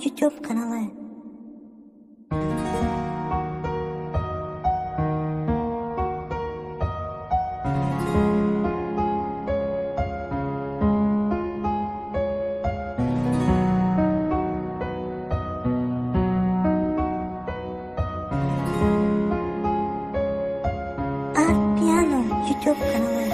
YouTube kanалы. Art Piano YouTube kanалы.